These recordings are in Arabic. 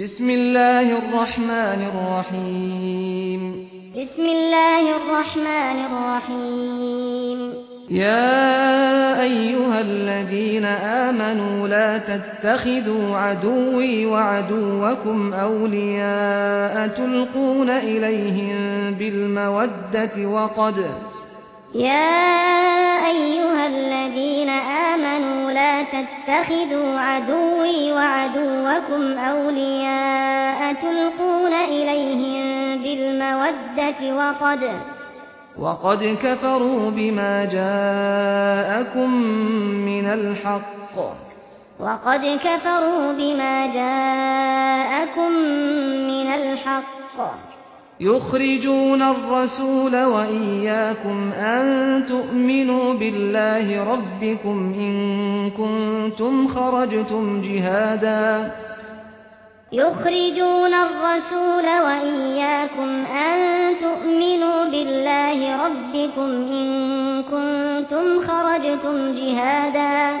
بسم الله الرحمن الرحيم بسم الله الرحمن الرحيم يا ايها الذين آمنوا لا تتخذوا عدوي وعدوكم اولياء تلقون اليهم بالموده وقد يا ايها الذين آمنوا لا تتخذوا عدوي وعدوكم أولياء تلقون إليهم بالمودة وقد وقد كفروا بما جاءكم من الحق. وقد كفروا بما جاءكم من الحق. يخرجون الرسول وإياكم أن تؤمنوا بالله ربكم إن كنتم خرجتم جهادا. يخرجون الرسول وإياكم أن تؤمنوا بالله ربكم إن كنتم خرجتم جهادا.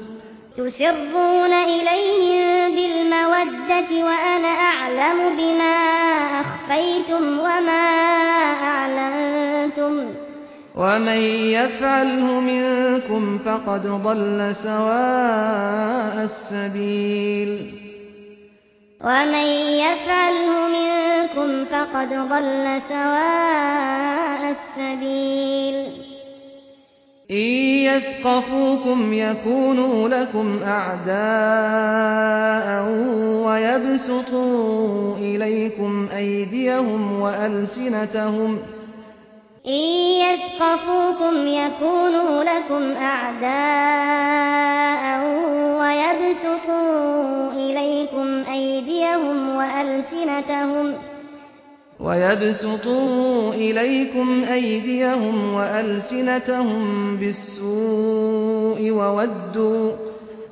تسرون إليهم بالمودة وأنا أعلم بما أخفيتم وما أعلنتم. ومن يفعله منكم فقد ضل سواء السبيل. ومن يفعله منكم فقد ضل سواء السبيل. إن يثقفوكم يكونوا لكم أعداء ويبسطوا إليكم أيديهم وألسنتهم إن يثقفوكم يكونوا لكم أعداء ويبسطوا إليكم أيديهم وألسنتهم ويبسطوا إليكم أيديهم وألسنتهم بالسوء وودوا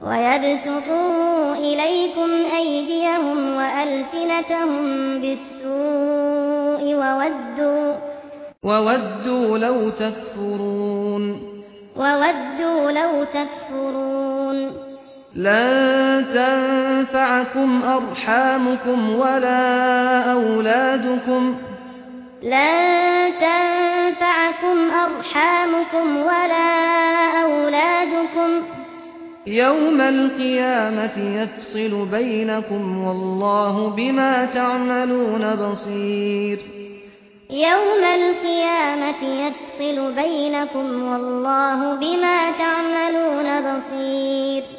ويبسطوا إليكم أيديهم وألسنتهم بالسوء وودوا وودوا لو تكفرون وودوا لو تكفرون لن تنفعكم أرحامكم ولا أولادكم لن تنفعكم أرحامكم ولا أولادكم يوم القيامة يفصل بينكم والله بما تعملون بصير. يوم القيامة يفصل بينكم والله بما تعملون بصير.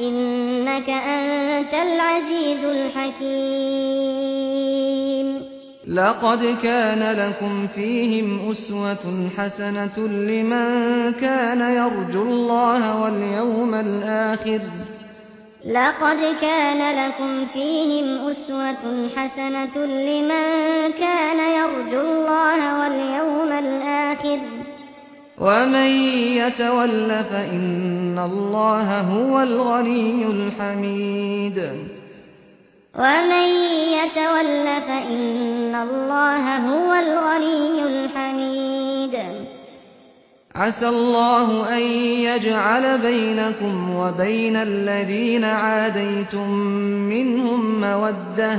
إنك أنت العزيز الحكيم. لقد كان لكم فيهم أسوة حسنة لمن كان يرجو الله واليوم الآخر. لقد كان لكم فيهم أسوة حسنة لمن كان يرجو الله واليوم الآخر. ومن يتول فإن الله هو الغني الحميد. ومن يتول فإن الله هو الغني الحميد. عسى الله أن يجعل بينكم وبين الذين عاديتم منهم مودة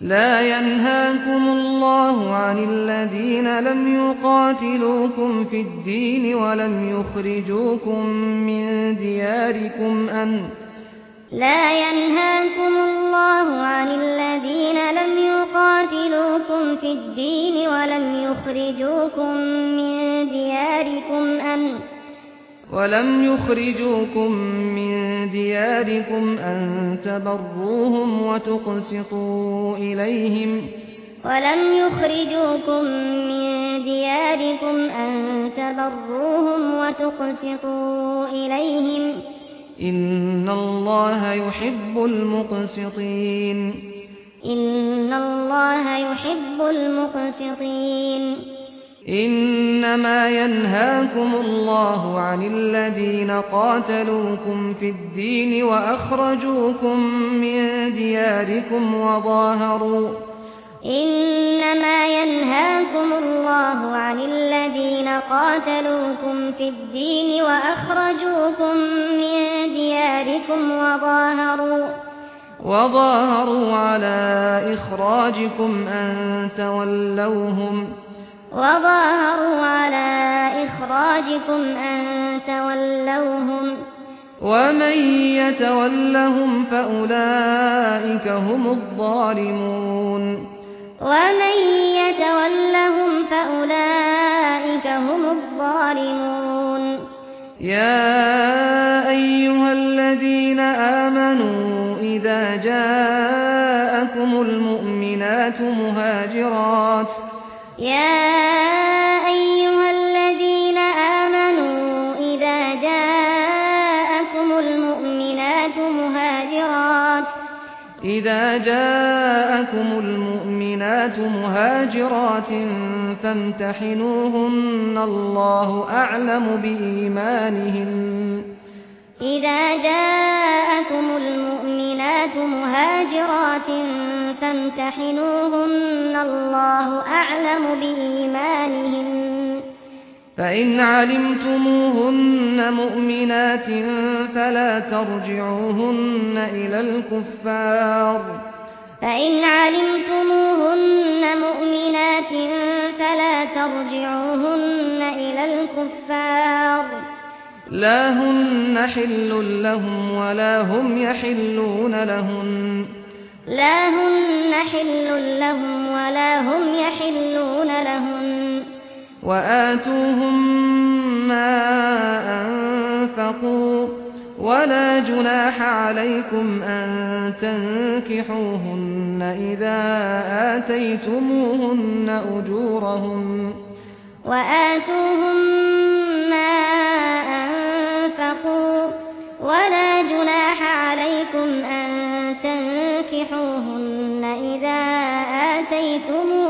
لا ينهاكم الله عن الذين لم يقاتلوكم في الدين ولم يخرجوكم من دياركم أن لا ينهاكم الله عن الذين لم يقاتلوكم في الدين ولم يخرجوكم من دياركم أن ولم يخرجوكم من دياركم أن تبروهم وتقسطوا إليهم ولم يخرجوكم من دياركم أن تبروهم وتقسطوا إليهم إن الله يحب المقسطين إن الله يحب المقسطين إنما ينهاكم الله عن الذين قاتلوكم في الدين وأخرجوكم من دياركم وظاهروا إنما ينهاكم الله عن الذين قاتلوكم في الدين وأخرجوكم من دياركم وظاهروا وظاهروا على إخراجكم أن تولوهم وظاهروا على إخراجكم أن تولوهم ومن يتولهم فأولئك هم الظالمون. ومن يتولهم فأولئك هم الظالمون. يا أيها الذين آمنوا إذا جاءكم المؤمنات مهاجرات. يا إذا جاءكم المؤمنات مهاجرات فامتحنوهن الله أعلم بإيمانهن إذا جاءكم المؤمنات مهاجرات فامتحنوهن الله أعلم بإيمانهن فإن علمتموهن مؤمنات فلا ترجعوهن إلى الكفار فإن علمتموهن مؤمنات فلا ترجعوهن إلى الكفار لا هن حل لهم ولا هم يحلون لهم لا هن حل لهم ولا هم يحلون لهم وآتوهم ما أنفقوا ولا جناح عليكم أن تنكحوهن إذا آتيتموهن أجورهم وآتوهم ما أنفقوا ولا جناح عليكم أن تنكحوهن إذا آتيتموهن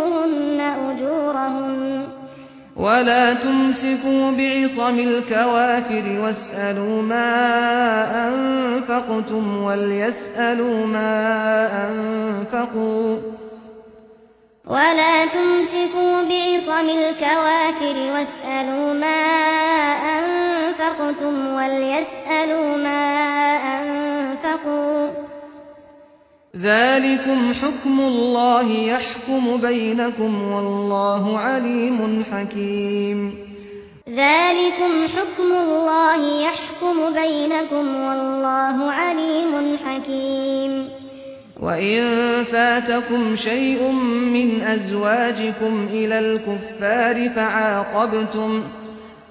ولا تمسكوا بعصم الكوافر واسألوا ما أنفقتم وليسألوا ما أنفقوا ولا تمسكوا بعصم الكوافر واسألوا ما أنفقتم وليسألوا ما أنفقوا ذلكم حكم الله يحكم بينكم والله عليم حكيم ذلكم حكم الله يحكم بينكم والله عليم حكيم وإن فاتكم شيء من أزواجكم إلى الكفار فعاقبتم فعاقبتم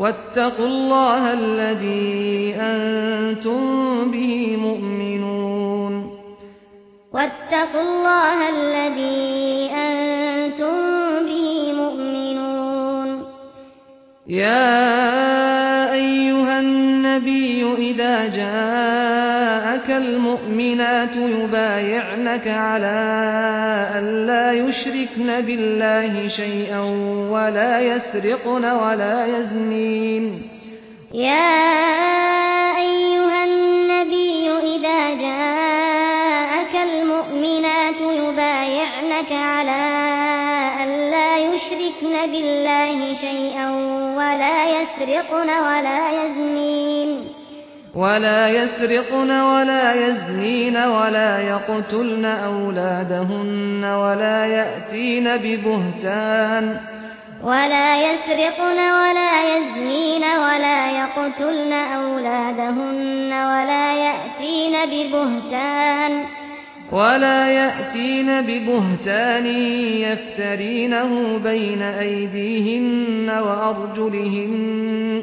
واتقوا الله الذي أنتم به مؤمنون. واتقوا الله الذي أنتم به مؤمنون. يا أيها الناس النبي إذا جاءك المؤمنات يبايعنك على أن لا يشركن بالله شيئا ولا يسرقن ولا يزنين. يا أيها النبي إذا جاءك المؤمنات يبايعنك على أن لا يشركن بالله شيئا ولا يسرقن ولا يزنين. ولا يسرقن ولا يزنين ولا يقتلن أولادهن ولا يأتين ببهتان ولا يسرقن ولا يزنين ولا يقتلن أولادهن ولا يأتين ببهتان ولا يأتين ببهتان يفترينه بين أيديهن وأرجلهن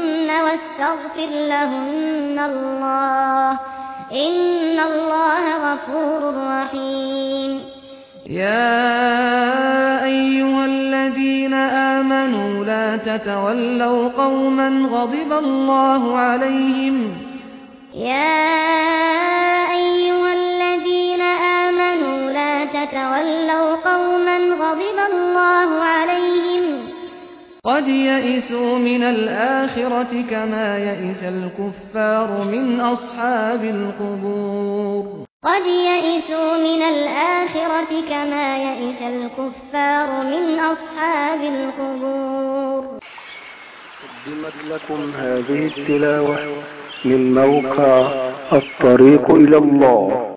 يستغفر لهن الله. إن الله غفور رحيم. يا أيها الذين آمنوا لا تتولوا قوما غضب الله عليهم. يا أيها الذين آمنوا لا تتولوا قوما قد يئسوا من الآخرة كما يئس الكفار من أصحاب القبور قد يئسوا من الآخرة كما يئس الكفار من أصحاب القبور قدمت لكم هذه التلاوة من موقع الطريق إلى الله